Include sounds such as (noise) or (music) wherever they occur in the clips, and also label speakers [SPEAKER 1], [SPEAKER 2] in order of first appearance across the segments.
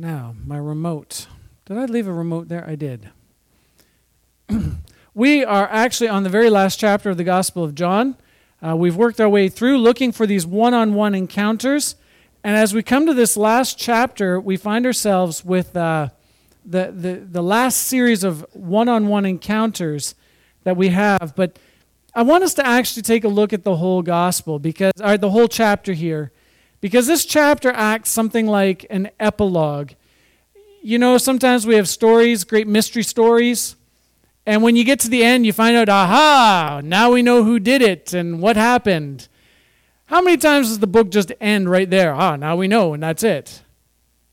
[SPEAKER 1] Now, my remote. Did I leave a remote there? I did. (clears throat) we are actually on the very last chapter of the Gospel of John. Uh, we've worked our way through looking for these one on one encounters. And as we come to this last chapter, we find ourselves with uh, the, the, the last series of one on one encounters that we have. But I want us to actually take a look at the whole gospel because, or the whole chapter here, because this chapter acts something like an epilogue. You know, sometimes we have stories, great mystery stories, and when you get to the end, you find out, aha, now we know who did it and what happened. How many times does the book just end right there? Ah, now we know, and that's it.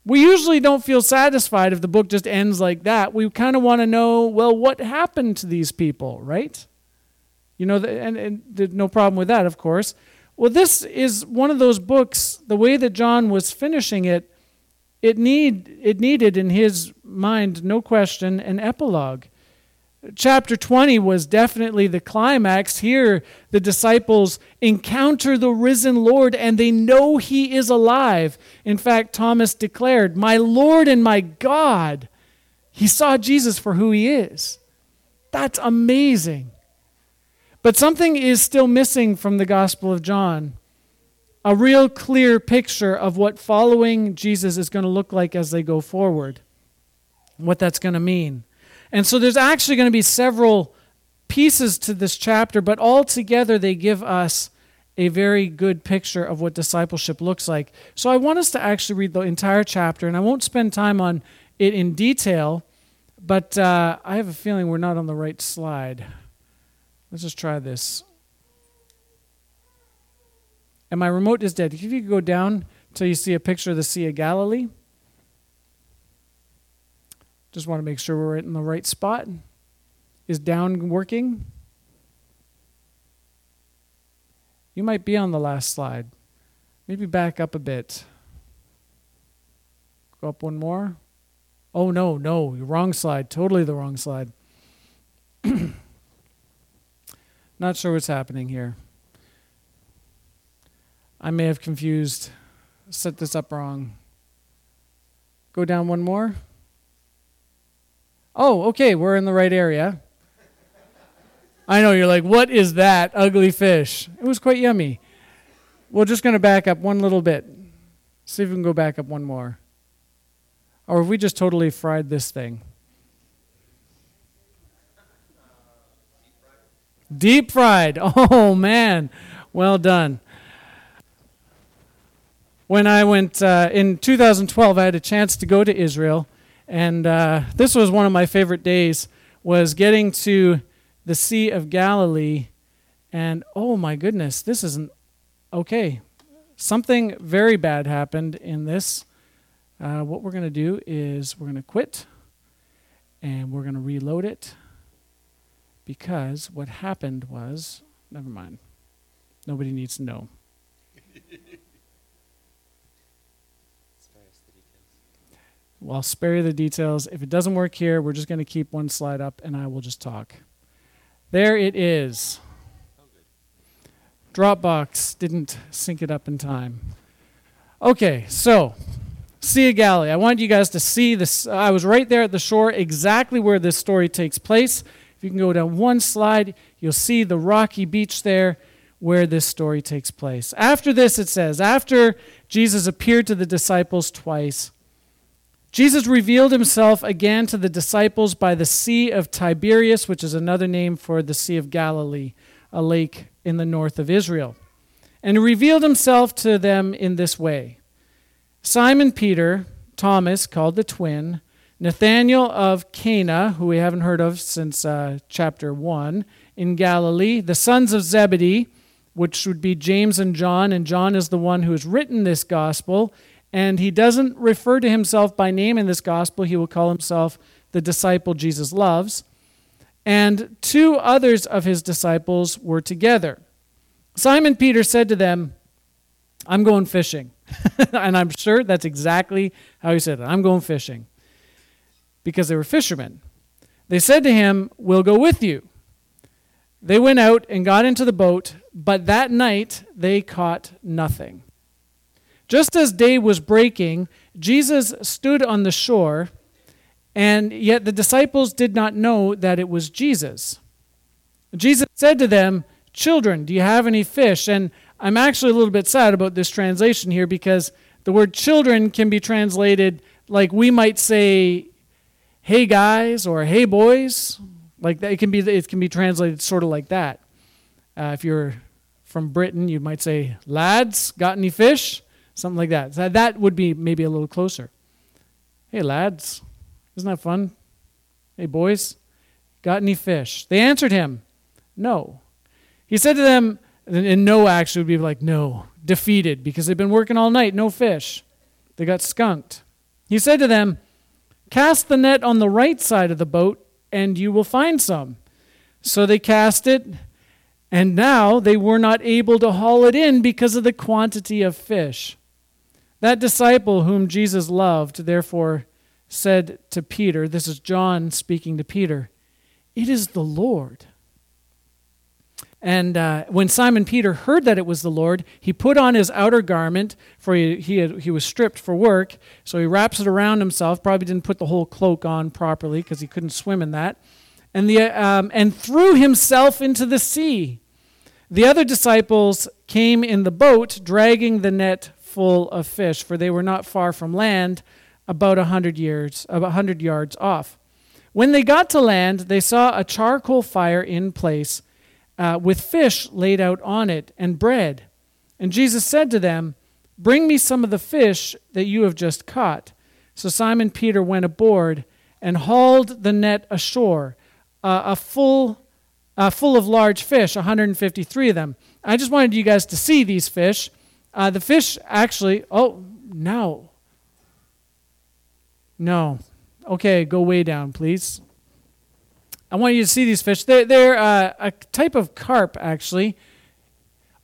[SPEAKER 1] We usually don't feel satisfied if the book just ends like that. We kind of want to know, well, what happened to these people, right? You know, and, and no problem with that, of course. Well, this is one of those books, the way that John was finishing it, it, need, it needed, in his mind, no question, an epilogue. Chapter 20 was definitely the climax. Here, the disciples encounter the risen Lord and they know he is alive. In fact, Thomas declared, My Lord and my God. He saw Jesus for who he is. That's amazing. But something is still missing from the Gospel of John a real clear picture of what following Jesus is going to look like as they go forward, what that's going to mean. And so there's actually going to be several pieces to this chapter, but all together they give us a very good picture of what discipleship looks like. So I want us to actually read the entire chapter, and I won't spend time on it in detail, but uh, I have a feeling we're not on the right slide. Let's just try this. And my remote is dead. If you go down till you see a picture of the Sea of Galilee. Just want to make sure we're in the right spot. Is down working? You might be on the last slide. Maybe back up a bit. Go up one more. Oh, no, no, wrong slide. Totally the wrong slide. (clears throat) Not sure what's happening here. I may have confused, set this up wrong. Go down one more. Oh, okay, we're in the right area. I know, you're like, what is that ugly fish? It was quite yummy. We're just going to back up one little bit. See if we can go back up one more. Or have we just totally fried this thing? Deep fried. (laughs) Oh, man. Well done. When I went uh, in 2012, I had a chance to go to Israel and uh, this was one of my favorite days was getting to the Sea of Galilee. And oh my goodness, this isn't okay. Something very bad happened in this. Uh, what we're going to do is we're going to quit and we're going to reload it because what happened was never mind. Nobody needs to know. (laughs) Well, I'll spare you the details. If it doesn't work here, we're just going to keep one slide up and I will just talk. There it is. Dropbox didn't sync it up in time. Okay, so Sea of Galilee. I wanted you guys to see this. I was right there at the shore, exactly where this story takes place. You can go down one slide, you'll see the rocky beach there where this story takes place. After this, it says, after Jesus appeared to the disciples twice, Jesus revealed himself again to the disciples by the Sea of Tiberias, which is another name for the Sea of Galilee, a lake in the north of Israel. And revealed himself to them in this way Simon Peter, Thomas, called the twin, Nathanael of Cana, who we haven't heard of since uh, chapter 1, in Galilee, the sons of Zebedee, which would be James and John, and John is the one who has written this gospel and he doesn't refer to himself by name in this gospel. He will call himself the disciple Jesus loves. And two others of his disciples were together. Simon Peter said to them, I'm going fishing. (laughs) and I'm sure that's exactly how he said it. I'm going fishing. Because they were fishermen. They said to him, We'll go with you. They went out and got into the boat, but that night they caught nothing. Just as day was breaking, Jesus stood on the shore, and yet the disciples did not know that it was Jesus. Jesus said to them, Children, do you have any fish? And I'm actually a little bit sad about this translation here because the word children can be translated like we might say, hey guys, or hey boys. Like that, it can be, it can be translated sort of like that. Uh, if you're from Britain, you might say, lads, got any fish? Something like that. So that would be maybe a little closer. Hey, lads, isn't that fun? Hey, boys, got any fish? They answered him, No. He said to them, and no actually would be like, No, defeated, because they've been working all night, no fish. They got skunked. He said to them, Cast the net on the right side of the boat, and you will find some. So they cast it, and now they were not able to haul it in because of the quantity of fish. That disciple whom Jesus loved, therefore, said to Peter, This is John speaking to Peter, It is the Lord. And uh, when Simon Peter heard that it was the Lord, he put on his outer garment, for he, he, had, he was stripped for work. So he wraps it around himself. Probably didn't put the whole cloak on properly because he couldn't swim in that. And, the, um, and threw himself into the sea. The other disciples came in the boat, dragging the net full of fish, for they were not far from land, about a hundred years, about a hundred yards off. When they got to land, they saw a charcoal fire in place, uh, with fish laid out on it and bread. And Jesus said to them, "Bring me some of the fish that you have just caught." So Simon Peter went aboard and hauled the net ashore, uh, a full, uh, full of large fish, 153 of them. I just wanted you guys to see these fish. Uh, the fish actually, oh, no. No. Okay, go way down, please. I want you to see these fish. They're, they're uh, a type of carp, actually.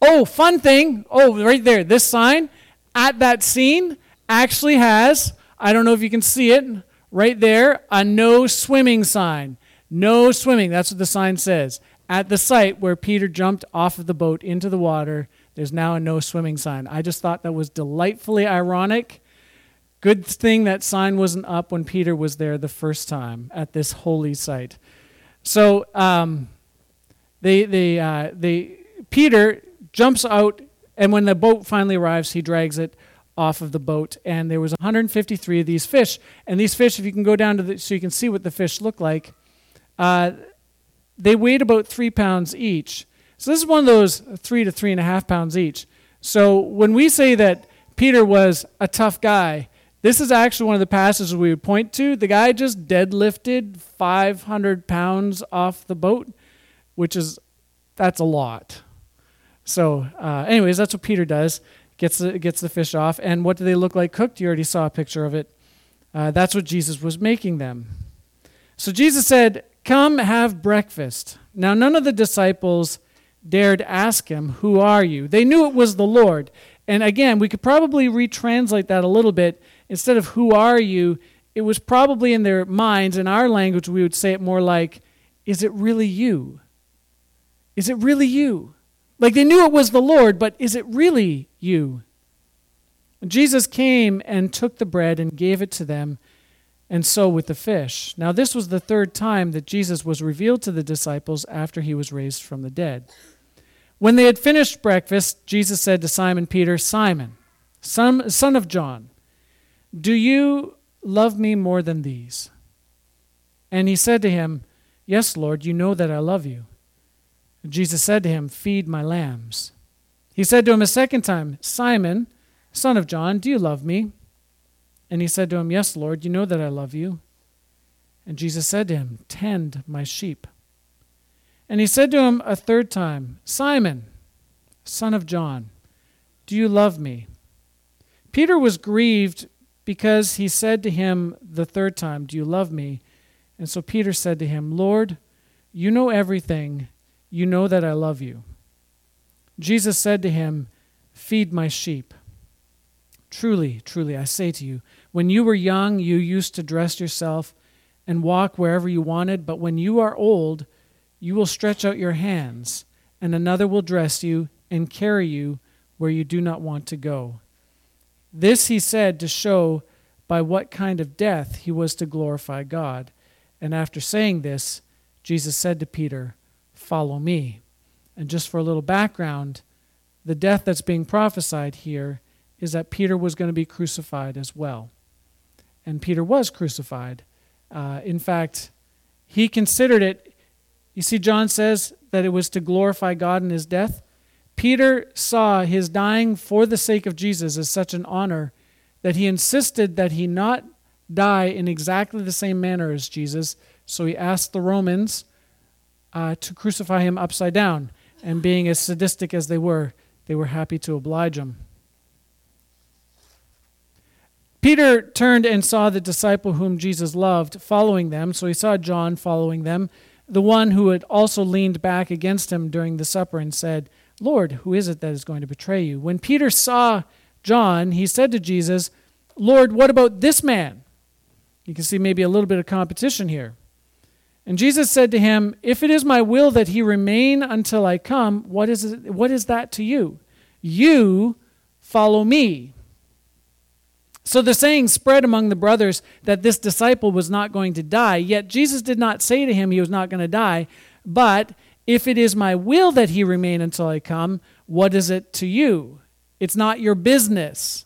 [SPEAKER 1] Oh, fun thing. Oh, right there. This sign at that scene actually has, I don't know if you can see it, right there, a no swimming sign. No swimming. That's what the sign says. At the site where Peter jumped off of the boat into the water there's now a no swimming sign. I just thought that was delightfully ironic. Good thing that sign wasn't up when Peter was there the first time at this holy site. So um, they, they, uh, they, Peter jumps out, and when the boat finally arrives, he drags it off of the boat. And there was 153 of these fish. And these fish, if you can go down to the, so you can see what the fish look like, uh, they weighed about three pounds each. So this is one of those three to three and a half pounds each. So when we say that Peter was a tough guy, this is actually one of the passages we would point to. The guy just deadlifted 500 pounds off the boat, which is, that's a lot. So, uh, anyways, that's what Peter does. Gets the, gets the fish off. And what do they look like cooked? You already saw a picture of it. Uh, that's what Jesus was making them. So Jesus said, Come have breakfast. Now, none of the disciples dared ask him, Who are you? They knew it was the Lord. And again, we could probably retranslate that a little bit. Instead of who are you, it was probably in their minds, in our language, we would say it more like, Is it really you? Is it really you? Like they knew it was the Lord, but is it really you? Jesus came and took the bread and gave it to them, and so with the fish. Now, this was the third time that Jesus was revealed to the disciples after he was raised from the dead. When they had finished breakfast, Jesus said to Simon Peter, Simon, son, of John, do you love me more than these? And he said to him, Yes, Lord, you know that I love you. Jesus said to him, Feed my lambs. He said to him a second time, Simon, son of John, do you love me? And he said to him, Yes, Lord, you know that I love you. And Jesus said to him, Tend my sheep. And he said to him a third time, Simon, son of John, do you love me? Peter was grieved because he said to him the third time, Do you love me? And so Peter said to him, Lord, you know everything. You know that I love you. Jesus said to him, Feed my sheep. Truly, truly, I say to you, when you were young, you used to dress yourself and walk wherever you wanted, but when you are old, you will stretch out your hands, and another will dress you and carry you where you do not want to go. This he said to show by what kind of death he was to glorify God. And after saying this, Jesus said to Peter, Follow me. And just for a little background, the death that's being prophesied here is that Peter was going to be crucified as well. And Peter was crucified. Uh, in fact, he considered it, you see, John says that it was to glorify God in his death. Peter saw his dying for the sake of Jesus as such an honor that he insisted that he not die in exactly the same manner as Jesus. So he asked the Romans uh, to crucify him upside down. And being as sadistic as they were, they were happy to oblige him. Peter turned and saw the disciple whom Jesus loved following them. So he saw John following them, the one who had also leaned back against him during the supper and said, Lord, who is it that is going to betray you? When Peter saw John, he said to Jesus, Lord, what about this man? You can see maybe a little bit of competition here. And Jesus said to him, If it is my will that he remain until I come, what is, it, what is that to you? You follow me. So the saying spread among the brothers that this disciple was not going to die. Yet Jesus did not say to him he was not going to die, but if it is my will that he remain until I come, what is it to you? It's not your business.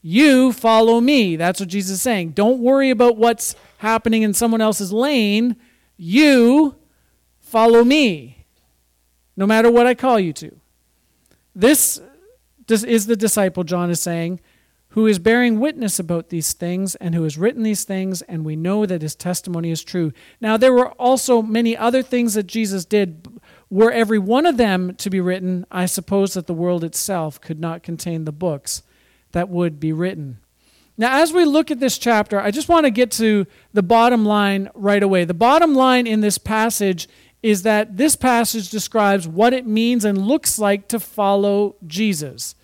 [SPEAKER 1] You follow me. That's what Jesus is saying. Don't worry about what's happening in someone else's lane. You follow me, no matter what I call you to. This is the disciple, John is saying, who is bearing witness about these things and who has written these things, and we know that his testimony is true. Now, there were also many other things that Jesus did. Were every one of them to be written, I suppose that the world itself could not contain the books that would be written. Now, as we look at this chapter, I just want to get to the bottom line right away. The bottom line in this passage is that this passage describes what it means and looks like to follow Jesus.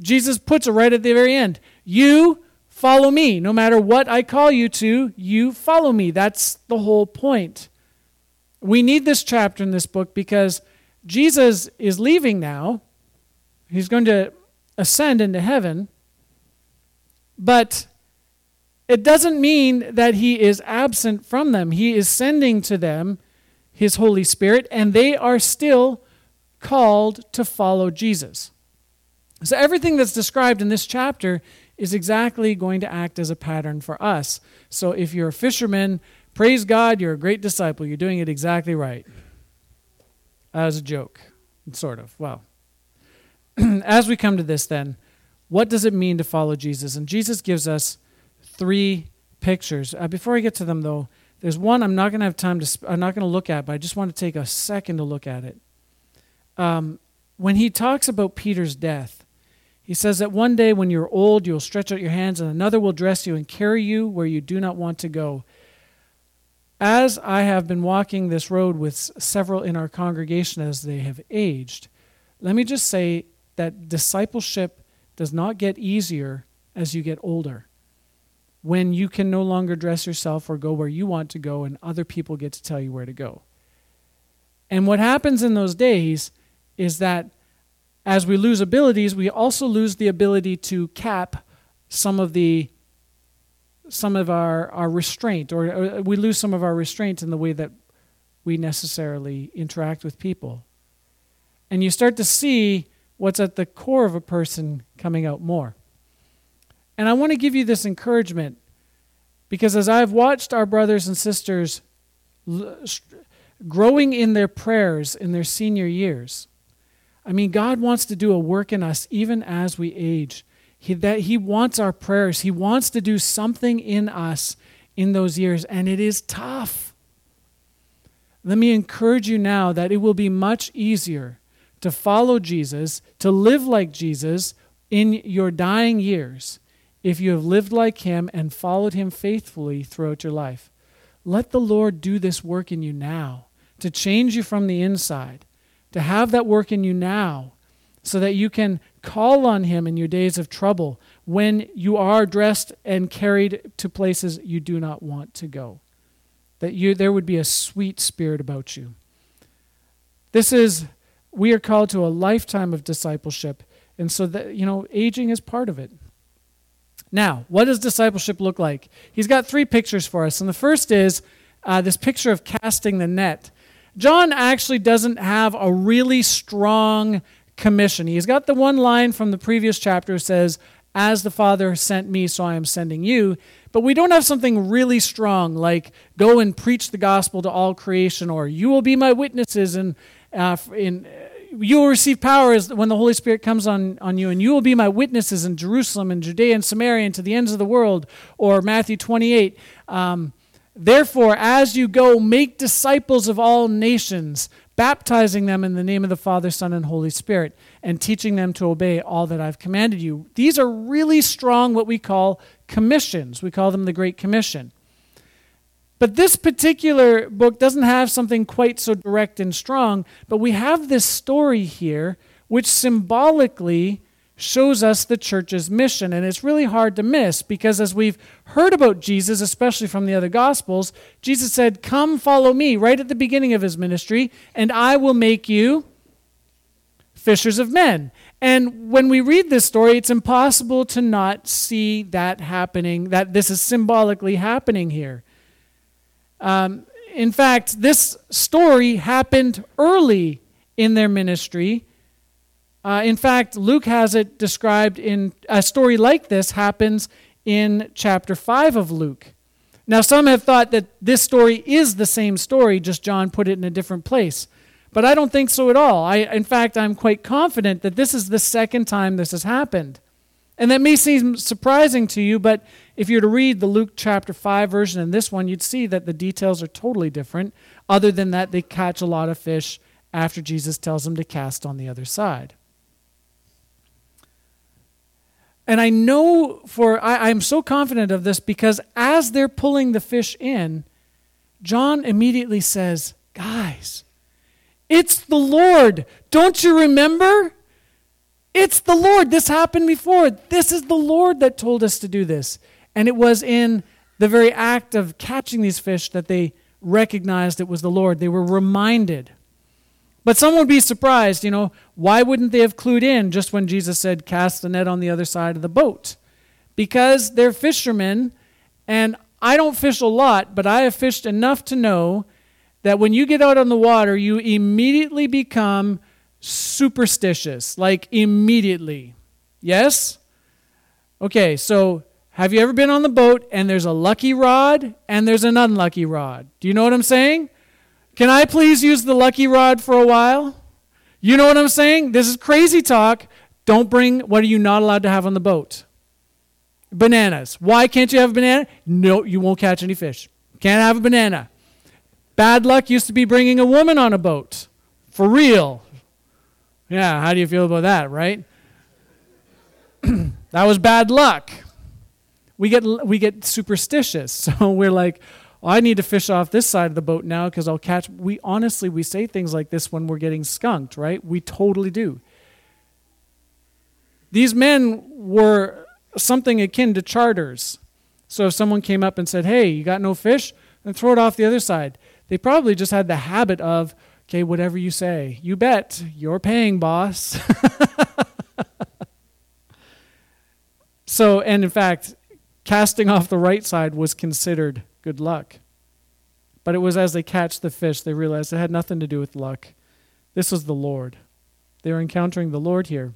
[SPEAKER 1] Jesus puts it right at the very end. You follow me. No matter what I call you to, you follow me. That's the whole point. We need this chapter in this book because Jesus is leaving now. He's going to ascend into heaven. But it doesn't mean that he is absent from them. He is sending to them his Holy Spirit, and they are still called to follow Jesus. So, everything that's described in this chapter is exactly going to act as a pattern for us. So, if you're a fisherman, praise God, you're a great disciple. You're doing it exactly right. As a joke, sort of. Well, (clears throat) as we come to this, then, what does it mean to follow Jesus? And Jesus gives us three pictures. Uh, before I get to them, though, there's one I'm not going to have time to. Sp- I'm not going to look at, but I just want to take a second to look at it. Um, when he talks about Peter's death, he says that one day when you're old, you'll stretch out your hands, and another will dress you and carry you where you do not want to go. As I have been walking this road with several in our congregation as they have aged, let me just say that discipleship does not get easier as you get older. When you can no longer dress yourself or go where you want to go, and other people get to tell you where to go. And what happens in those days is that as we lose abilities, we also lose the ability to cap some of the some of our, our restraint, or, we lose some of our restraint in the way that we necessarily interact with people. And you start to see what's at the core of a person coming out more. And I want to give you this encouragement because as I've watched our brothers and sisters growing in their prayers in their senior years, I mean, God wants to do a work in us even as we age. He, that he wants our prayers. He wants to do something in us in those years, and it is tough. Let me encourage you now that it will be much easier to follow Jesus, to live like Jesus in your dying years if you have lived like him and followed him faithfully throughout your life. Let the Lord do this work in you now to change you from the inside to have that work in you now so that you can call on Him in your days of trouble when you are dressed and carried to places you do not want to go. That you, there would be a sweet spirit about you. This is, we are called to a lifetime of discipleship. And so that, you know, aging is part of it. Now, what does discipleship look like? He's got three pictures for us. And the first is uh, this picture of casting the net. John actually doesn't have a really strong commission. He's got the one line from the previous chapter that says, As the Father sent me, so I am sending you. But we don't have something really strong like, Go and preach the gospel to all creation, or You will be my witnesses, and uh, in, you will receive power as when the Holy Spirit comes on, on you, and you will be my witnesses in Jerusalem and Judea and Samaria and to the ends of the world, or Matthew 28. Um, Therefore, as you go, make disciples of all nations, baptizing them in the name of the Father, Son, and Holy Spirit, and teaching them to obey all that I've commanded you. These are really strong, what we call commissions. We call them the Great Commission. But this particular book doesn't have something quite so direct and strong, but we have this story here which symbolically shows us the church's mission. And it's really hard to miss because as we've heard about Jesus, especially from the other Gospels, Jesus said, Come follow me right at the beginning of his ministry, and I will make you fishers of men. And when we read this story, it's impossible to not see that happening, that this is symbolically happening here. Um, in fact, this story happened early in their ministry uh, in fact, Luke has it described in a story like this happens in chapter 5 of Luke. Now, some have thought that this story is the same story, just John put it in a different place. But I don't think so at all. I, in fact, I'm quite confident that this is the second time this has happened. And that may seem surprising to you, but if you were to read the Luke chapter 5 version and this one, you'd see that the details are totally different, other than that they catch a lot of fish after Jesus tells them to cast on the other side. And I know for, I, I'm so confident of this because as they're pulling the fish in, John immediately says, Guys, it's the Lord. Don't you remember? It's the Lord. This happened before. This is the Lord that told us to do this. And it was in the very act of catching these fish that they recognized it was the Lord. They were reminded. But some would be surprised, you know, why wouldn't they have clued in just when Jesus said, cast the net on the other side of the boat? Because they're fishermen, and I don't fish a lot, but I have fished enough to know that when you get out on the water, you immediately become superstitious. Like, immediately. Yes? Okay, so have you ever been on the boat and there's a lucky rod and there's an unlucky rod? Do you know what I'm saying? Can I please use the lucky rod for a while? You know what I'm saying? This is crazy talk. Don't bring what are you not allowed to have on the boat? Bananas. Why can't you have a banana? No, you won't catch any fish. Can't have a banana. Bad luck used to be bringing a woman on a boat. For real. Yeah, how do you feel about that, right? (clears throat) that was bad luck. We get we get superstitious. (laughs) So we're like, I need to fish off this side of the boat now because I'll catch. We honestly, we say things like this when we're getting skunked, right? We totally do. These men were something akin to charters. So if someone came up and said, Hey, you got no fish? Then throw it off the other side. They probably just had the habit of, Okay, whatever you say. You bet. You're paying, boss. (laughs) so, and in fact, casting off the right side was considered good luck. But it was as they catch the fish, they realized it had nothing to do with luck. This was the Lord. They were encountering the Lord here.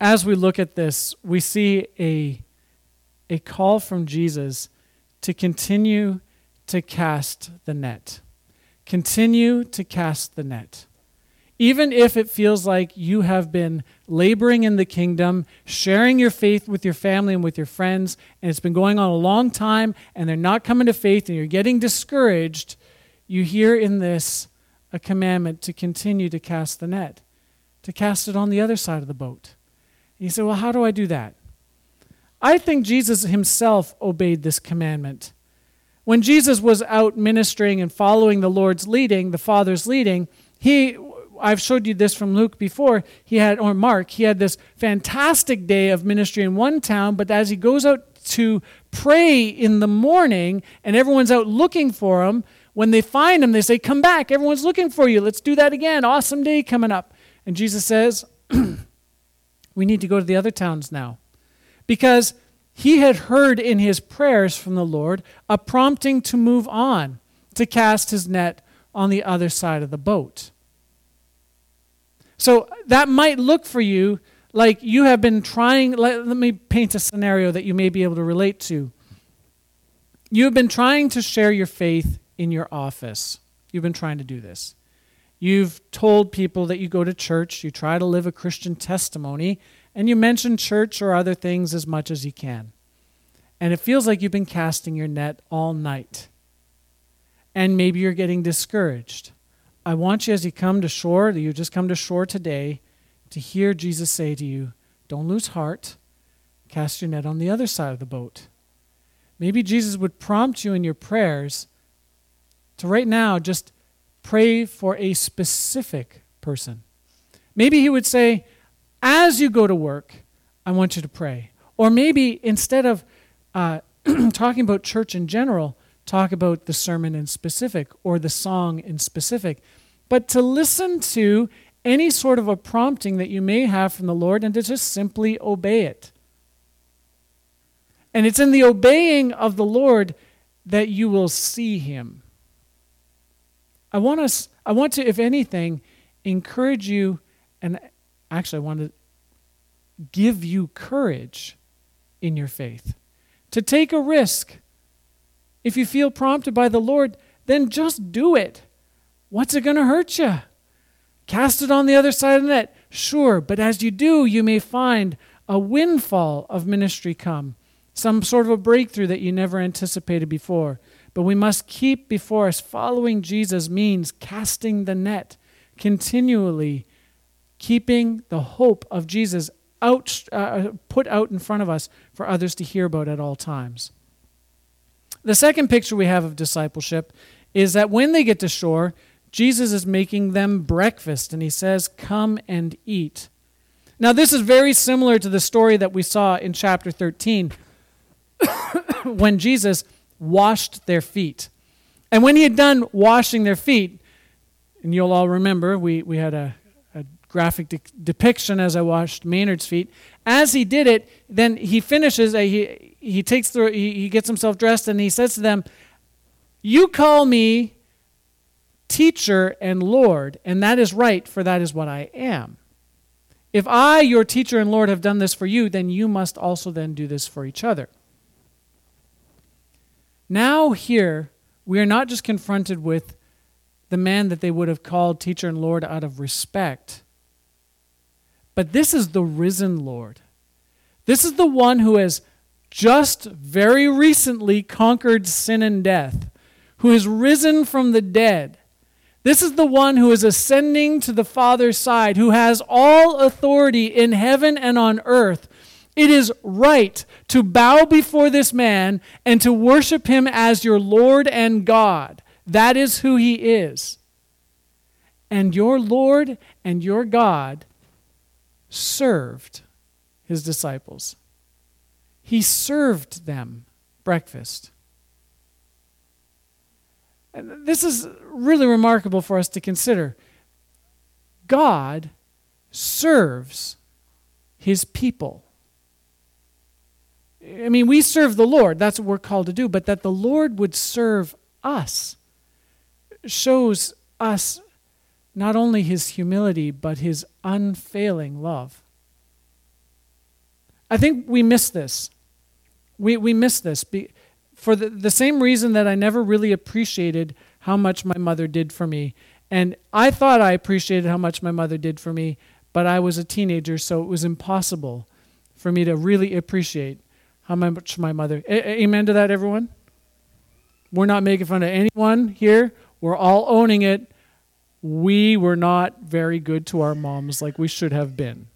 [SPEAKER 1] As we look at this, we see a, a call from Jesus to continue to cast the net. Continue to cast the net. Even if it feels like you have been laboring in the kingdom, sharing your faith with your family and with your friends, and it's been going on a long time, and they're not coming to faith, and you're getting discouraged, you hear in this a commandment to continue to cast the net, to cast it on the other side of the boat. And you say, Well, how do I do that? I think Jesus himself obeyed this commandment. When Jesus was out ministering and following the Lord's leading, the Father's leading, he I've showed you this from Luke before. He had, or Mark, he had this fantastic day of ministry in one town, but as he goes out to pray in the morning and everyone's out looking for him, when they find him, they say, Come back. Everyone's looking for you. Let's do that again. Awesome day coming up. And Jesus says, (clears throat) We need to go to the other towns now. because he had heard in his prayers from the Lord a prompting to move on, to cast his net on the other side of the boat. So that might look for you like you have been trying. Let, let, me paint a scenario that you may be able to relate to. You have been trying to share your faith in your office. You've been trying to do this. You've told people that you go to church, you try to live a Christian testimony, and you mention church or other things as much as you can. And it feels like you've been casting your net all night. And maybe you're getting discouraged. I want you, as you come to shore, that you just come to shore today, to hear Jesus say to you, Don't lose heart. Cast your net on the other side of the boat. Maybe Jesus would prompt you in your prayers to right now just pray for a specific person. Maybe he would say, as you go to work, I want you to pray. Or maybe instead of uh, (clears throat) talking about church in general, talk about the sermon in specific or the song in specific. But to listen to any sort of a prompting that you may have from the Lord and to just simply obey it. And it's in the obeying of the Lord that you will see him. I want us I want to if anything encourage you and Actually, I want to give you courage in your faith to take a risk. If you feel prompted by the Lord, then just do it. What's it going to hurt you? Cast it on the other side of the net. Sure, but as you do, you may find a windfall of ministry come, some sort of a breakthrough that you never anticipated before. But we must keep before us following Jesus means casting the net continually keeping the hope of Jesus out, uh, put out in front of us for others to hear about at all times. The second picture we have of discipleship is that when they get to shore, Jesus is making them breakfast, and he says, Come and eat. Now, this is very similar to the story that we saw in chapter 13 (coughs) when Jesus washed their feet. And when he had done washing their feet, and you'll all remember, we, we had a graphic de- depiction as I washed Maynard's feet. As he did it, then he finishes, he, he takes the, he, he gets himself dressed and he says to them, You call me teacher and Lord, and that is right, for that is what I am. If I, your teacher and Lord, have done this for you, then you must also then do this for each other. Now, here, we are not just confronted with the man that they would have called teacher and Lord out of respect, but this is the risen Lord. This is the one who has just very recently conquered sin and death, who is risen from the dead. This is the one who is ascending to the Father's side, who has all authority in heaven and on earth. It is right to bow before this man and to worship him as your Lord and God. That is who he is. And your Lord and your God served his disciples. He served them breakfast. And this is really remarkable for us to consider. God serves his people. I mean, we serve the Lord. That's what we're called to do. But that the Lord would serve us shows us not only his humility, but his unfailing love. I think we miss this. We, we miss this Be, for the, the same reason that I never really appreciated how much my mother did for me. And I thought I appreciated how much my mother did for me, but I was a teenager, so it was impossible for me to really appreciate how much my mother. A- amen to that, everyone? We're not making fun of anyone here. We're all owning it we were not very good to our moms like we should have been.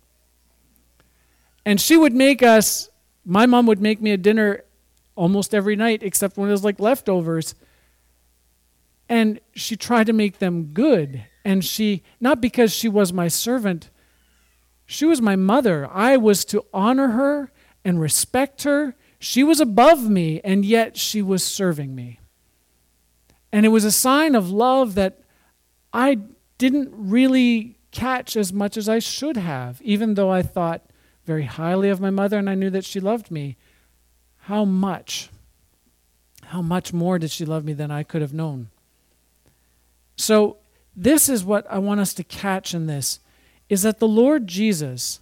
[SPEAKER 1] And she would make us, my mom would make me a dinner almost every night, except when it was like leftovers. And she tried to make them good. And she, not because she was my servant, she was my mother. I was to honor her and respect her. She was above me, and yet she was serving me. And it was a sign of love that I didn't really catch as much as I should have, even though I thought very highly of my mother, and I knew that she loved me. How much? How much more did she love me than I could have known? So, this is what I want us to catch in this is that the Lord Jesus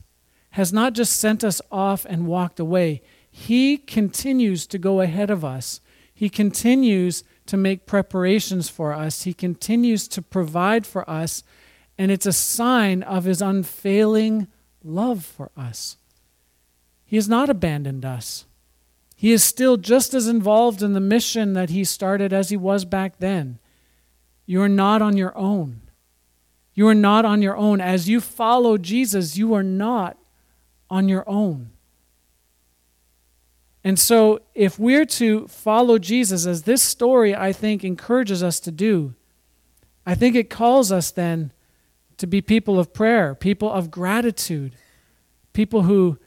[SPEAKER 1] has not just sent us off and walked away. He continues to go ahead of us. He continues to make preparations for us. He continues to provide for us, and it's a sign of his unfailing love for us. He has not abandoned us. He is still just as involved in the mission that he started as he was back then. You are not on your own. You are not on your own. As you follow Jesus, you are not on your own. And so, if we're to follow Jesus, as this story, I think, encourages us to do, I think it calls us then to be people of prayer, people of gratitude, people who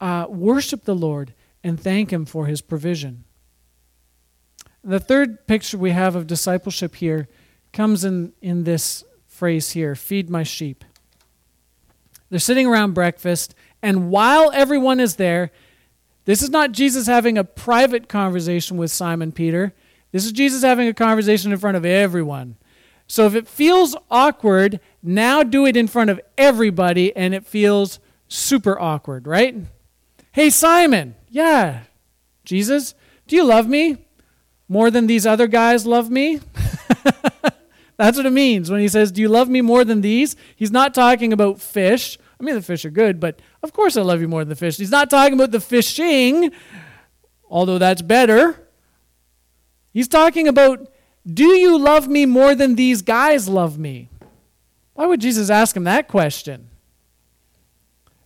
[SPEAKER 1] uh, worship the Lord and thank Him for His provision. The third picture we have of discipleship here comes in, in this phrase here feed my sheep. They're sitting around breakfast, and while everyone is there, this is not Jesus having a private conversation with Simon Peter. This is Jesus having a conversation in front of everyone. So if it feels awkward, now do it in front of everybody and it feels super awkward, right? Hey, Simon. Yeah. Jesus, do you love me more than these other guys love me? (laughs) That's what it means when he says, Do you love me more than these? He's not talking about fish. I mean, the fish are good, but of course I love you more than the fish. He's not talking about the fishing, although that's better. He's talking about, Do you love me more than these guys love me? Why would Jesus ask him that question?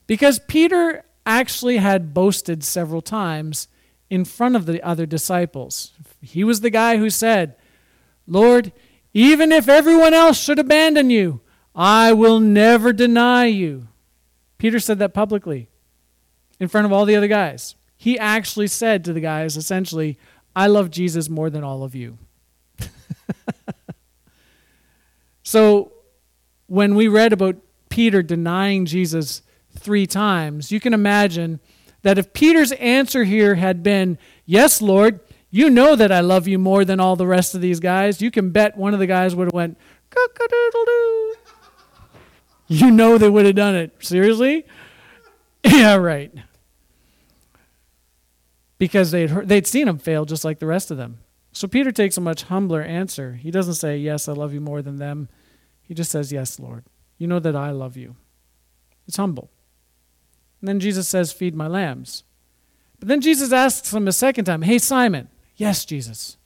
[SPEAKER 1] Because Peter actually had boasted several times in front of the other disciples. He was the guy who said, Lord, even if everyone else should abandon you, I will never deny you. Peter said that publicly in front of all the other guys. He actually said to the guys, essentially, I love Jesus more than all of you. (laughs) so when we read about Peter denying Jesus three times, you can imagine that if Peter's answer here had been, Yes, Lord, you know that I love you more than all the rest of these guys. You can bet one of the guys would have went, cock-a-doodle-doo. You know they would have done it. Seriously? (laughs) yeah, right. Because they'd, heard, they'd seen him fail just like the rest of them. So Peter takes a much humbler answer. He doesn't say, Yes, I love you more than them. He just says, Yes, Lord. You know that I love you. It's humble. And then Jesus says, Feed my lambs. But then Jesus asks him a second time, Hey, Simon, Yes, Jesus.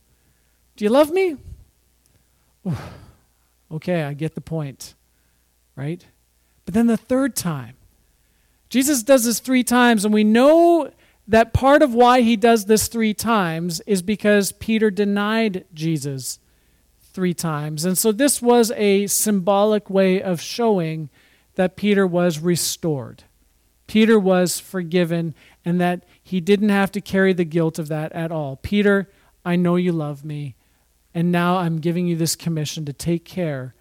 [SPEAKER 1] Do you love me? okay, I get the point. Right? But then the third time, Jesus does this three times, and we know that part of why he does this three times is because Peter denied Jesus three times. And so this was a symbolic way of showing that Peter was restored. Peter was forgiven and that he didn't have to carry the guilt of that at all. Peter, I know you love me, and now I'm giving you this commission to take care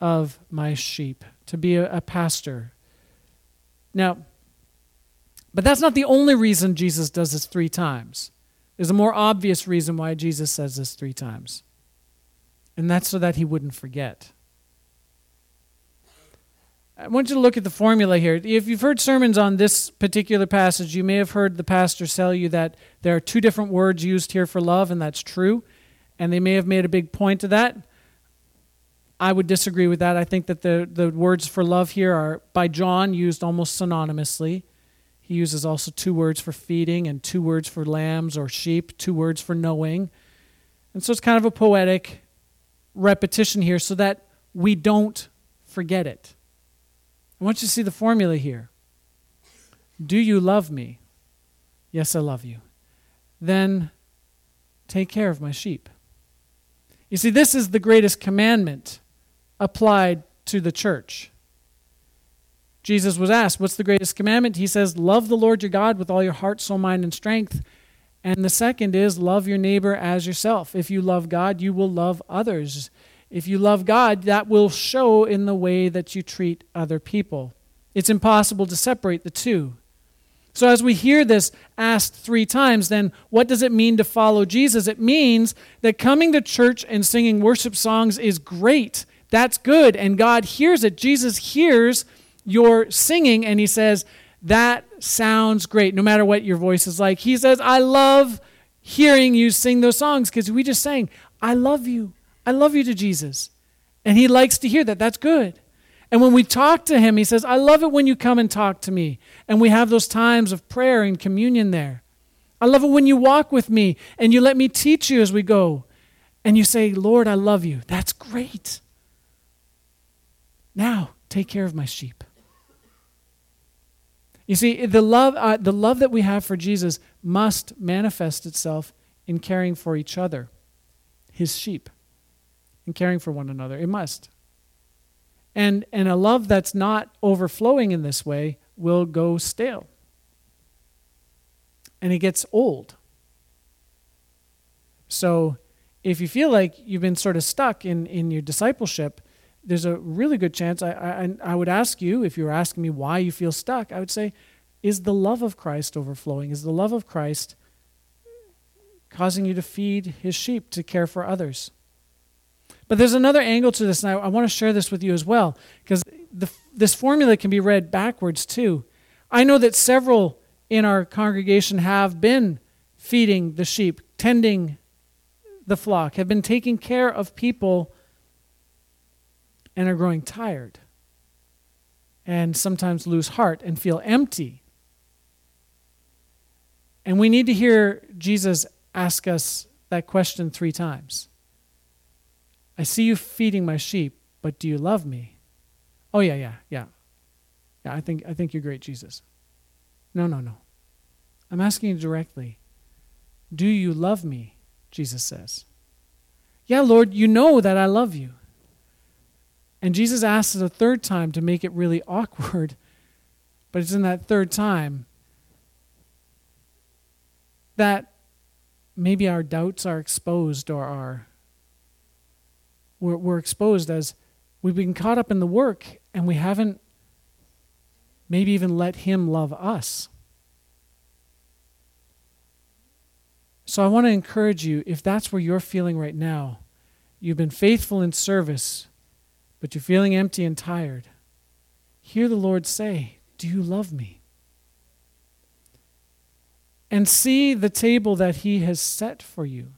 [SPEAKER 1] of my sheep, to be a, a pastor. Now, but that's not the only reason Jesus does this three times. There's a more obvious reason why Jesus says this three times, and that's so that he wouldn't forget. I want you to look at the formula here. If you've heard sermons on this particular passage, you may have heard the pastor tell you that there are two different words used here for love, and that's true. And they may have made a big point of that. I would disagree with that. I think that the, the words for love here are, by John, used almost synonymously. He uses also two words for feeding and two words for lambs or sheep, two words for knowing. And so it's kind of a poetic repetition here so that we don't forget it. I want you to see the formula here. Do you love me? Yes, I love you. Then take care of my sheep. You see, this is the greatest commandment applied to the church. Jesus was asked, What's the greatest commandment? He says, Love the Lord your God with all your heart, soul, mind, and strength. And the second is, Love your neighbor as yourself. If you love God, you will love others. If you love God, that will show in the way that you treat other people. It's impossible to separate the two. So, as we hear this asked three times, then what does it mean to follow Jesus? It means that coming to church and singing worship songs is great. That's good. And God hears it. Jesus hears your singing and he says, That sounds great, no matter what your voice is like. He says, I love hearing you sing those songs because we just sang, I love you. I love you to Jesus. And he likes to hear that. That's good. And when we talk to him, he says, I love it when you come and talk to me. And we have those times of prayer and communion there. I love it when you walk with me and you let me teach you as we go. And you say, Lord, I love you. That's great. Now, take care of my sheep. You see, the love, uh, the love that we have for Jesus must manifest itself in caring for each other, his sheep, in caring for one another. It must. And, and a love that's not overflowing in this way will go stale. And it gets old. So if you feel like you've been sort of stuck in, in your discipleship, there's a really good chance. I, I, I would ask you, if you were asking me why you feel stuck, I would say, is the love of Christ overflowing? Is the love of Christ causing you to feed his sheep, to care for others? But there's another angle to this, and I, I want to share this with you as well, because this formula can be read backwards too. I know that several in our congregation have been feeding the sheep, tending the flock, have been taking care of people, and are growing tired, and sometimes lose heart and feel empty. And we need to hear Jesus ask us that question three times. I see you feeding my sheep, but do you love me? Oh yeah, yeah, yeah. Yeah, I think I think you're great, Jesus. No, no, no. I'm asking you directly. Do you love me? Jesus says. Yeah, Lord, you know that I love you. And Jesus asks it a third time to make it really (laughs) awkward, but it's in that third time that maybe our doubts are exposed or our we're, we're exposed as we've been caught up in the work and we haven't maybe even let Him love us. So I want to encourage you if that's where you're feeling right now, you've been faithful in service, but you're feeling empty and tired, hear the Lord say, Do you love me? And see the table that He has set for you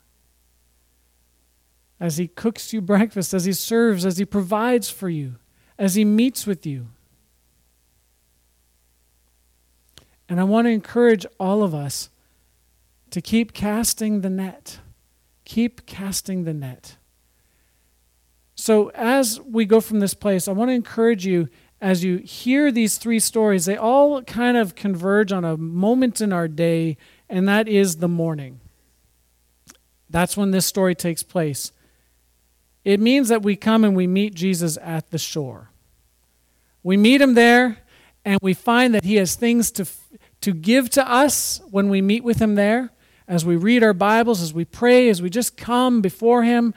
[SPEAKER 1] as He cooks you breakfast, as He serves, as He provides for you, as He meets with you. And I want to encourage all of us to keep casting the net. Keep casting the net. So, as we go from this place, I want to encourage you as you hear these three stories, they all kind of converge on a moment in our day, and that is the morning. That's when this story takes place. It means that we come and we meet Jesus at the shore. We meet him there, and we find that he has things to, to give to us when we meet with him there. As we read our Bibles, as we pray, as we just come before him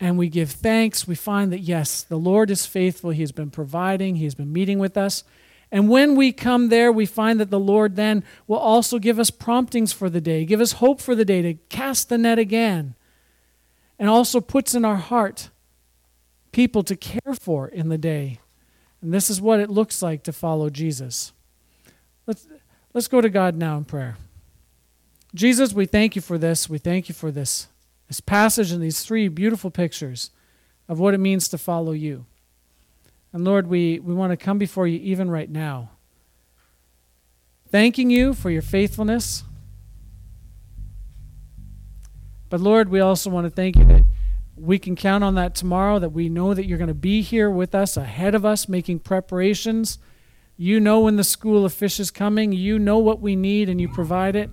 [SPEAKER 1] and we give thanks, we find that yes, the Lord is faithful. He has been providing, He has been meeting with us. And when we come there, we find that the Lord then will also give us promptings for the day, give us hope for the day to cast the net again, and also puts in our heart people to care for in the day. And this is what it looks like to follow Jesus. Let's, let's go to God now in prayer. Jesus, we thank you for this. We thank you for this, this passage and these three beautiful pictures of what it means to follow you. And Lord, we, we want to come before you even right now, thanking you for your faithfulness. But Lord, we also want to thank you that we can count on that tomorrow, that we know that you're going to be here with us, ahead of us, making preparations. You know when the school of fish is coming. You know what we need, and you provide it.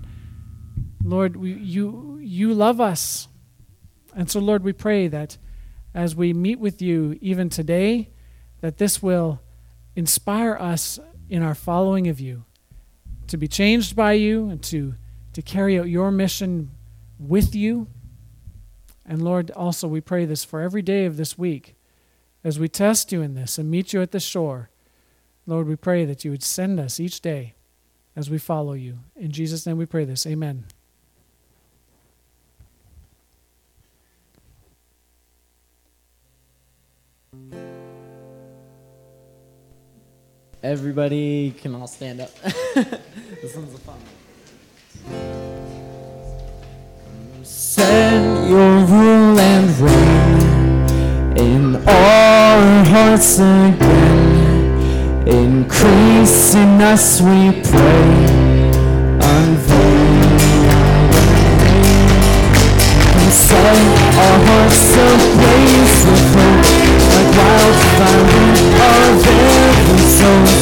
[SPEAKER 1] Lord, we, you, you love us. And so, Lord, we pray that as we meet with you even today, that this will inspire us in our following of you, to be changed by you and to, to carry out your mission with you and Lord, also we pray this for every day of this week as we test you in this and meet you at the shore. Lord, we pray that you would send us each day as we follow you. In Jesus' name we pray this. Amen.
[SPEAKER 2] Everybody can all stand up. (laughs) this one's a fun one. Set your rule and reign in our hearts again. Increase in us, we pray. Unveil and set our hearts ablaze with hope, like wildfire of every soul.